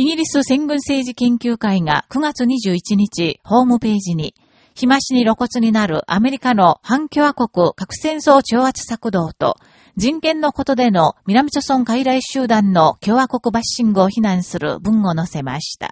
イギリス戦軍政治研究会が9月21日、ホームページに、日増しに露骨になるアメリカの反共和国核戦争挑発策動と、人権のことでの南朝村傀儡集団の共和国バッシングを非難する文を載せました。